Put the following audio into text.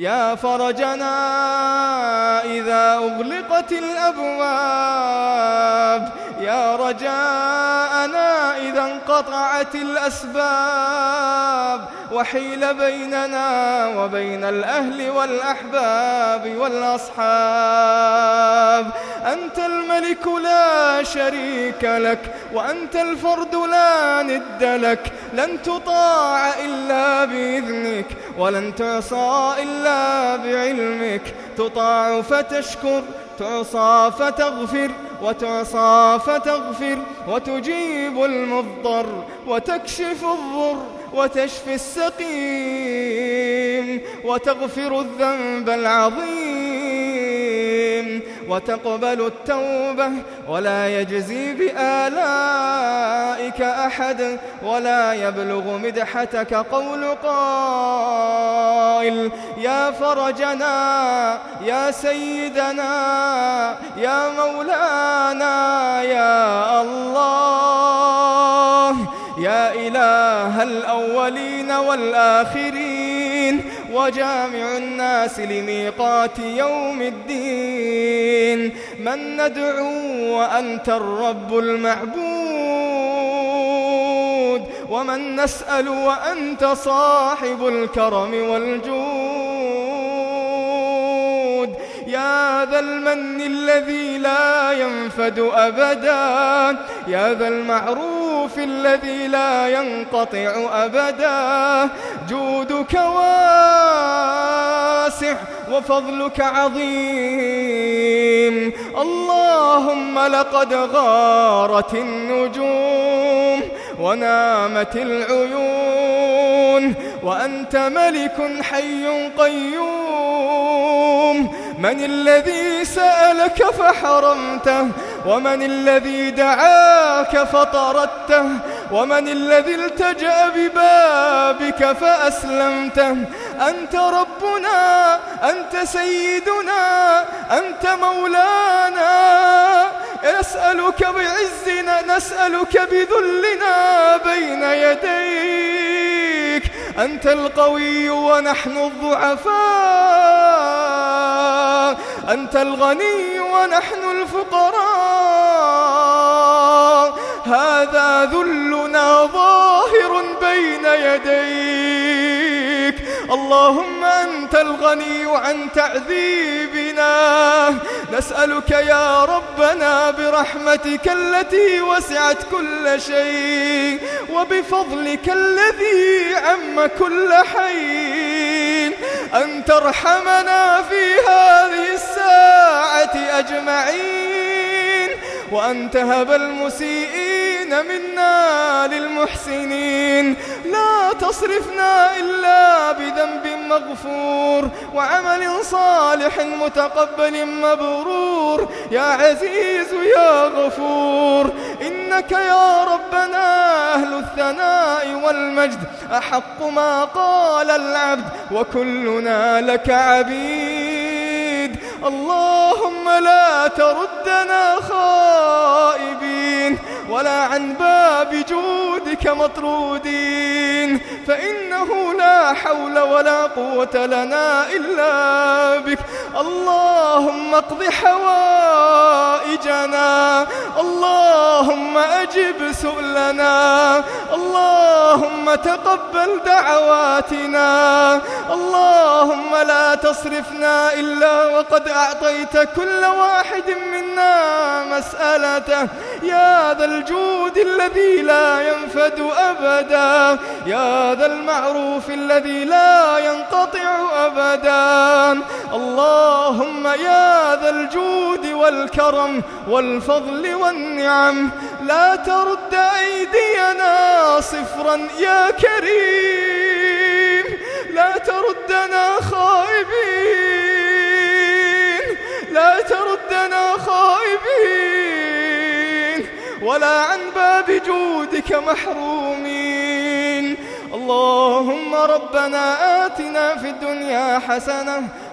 يا فرجنا إذا أغلقت الأبواب يا رجاءنا انقطعت الأسباب وحيل بيننا وبين الأهل والأحباب والأصحاب. أنت الملك لا شريك لك وأنت الفرد لا ند لك. لن تطاع إلا بإذنك ولن تعصى إلا بعلمك. تطاع فتشكر تعصى فتغفر وتعصى فتغفر وتجيب المضطر وتكشف الضر وتشفي السقيم وتغفر الذنب العظيم. وتقبل التوبة ولا يجزي بآلائك أحد ولا يبلغ مدحتك قول قائل يا فرجنا يا سيدنا يا مولانا يا الله يا إله الأولين والآخرين. وجامع الناس لميقات يوم الدين. من ندعو وأنت الرب المعبود. ومن نسأل وأنت صاحب الكرم والجود. يا ذا المن الذي لا ينفد أبدا. يا ذا المعروف الذي لا ينقطع أبدا. جودك واسع وفضلك عظيم. اللهم لقد غارت النجوم ونامت العيون. وأنت ملك حي قيوم. من الذي سألك فحرمته؟ ومن الذي دعاك فطردته؟ ومن الذي التجأ ببابك فأسلمته؟ أنت ربنا أنت سيدنا أنت مولانا. نسألك بعزنا نسألك بذلنا بين يديك. أنت القوي ونحن الضعفاء. أنت الغني ونحن الفقراء. هذا ذلنا ظاهر بين يديك. اللهم أنت الغني عن تعذيبنا. نسألك يا ربنا برحمتك التي وسعت كل شيء. وبفضلك الذي عم كل حين أن ترحمنا في هذه الساعة أجمعين وأن تهب المسيئين منا للمحسنين. لا تصرفنا إلا مغفور وعمل صالح متقبل مبرور. يا عزيز يا غفور إنك يا ربنا أهل الثناء والمجد أحق ما قال العبد وكلنا لك عبيد. اللهم لا تردنا خائبين ولا عن باب جودك مطرودين فإنه لا حول ولا قوة لنا إلا بك. اللهم اقض حوائجنا اللهم أجب سؤلنا. اللهم تقبل دعواتنا. اللهم لا تصرفنا إلا وقد أعطيت كل واحد منا مسألته. يا ذا الجود الذي لا ينفد أبدا. يا ذا المعروف الذي لا ينقطع أبدا. اللهم يا الجود والكرم والفضل والنعم. لا ترد أيدينا صفرا يا كريم. لا تردنا خائبين. لا تردنا خائبين. ولا عن باب جودك محرومين. اللهم ربنا آتنا في الدنيا حسنة